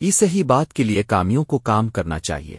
اس ہی بات کے لیے کامیوں کو کام کرنا چاہیے۔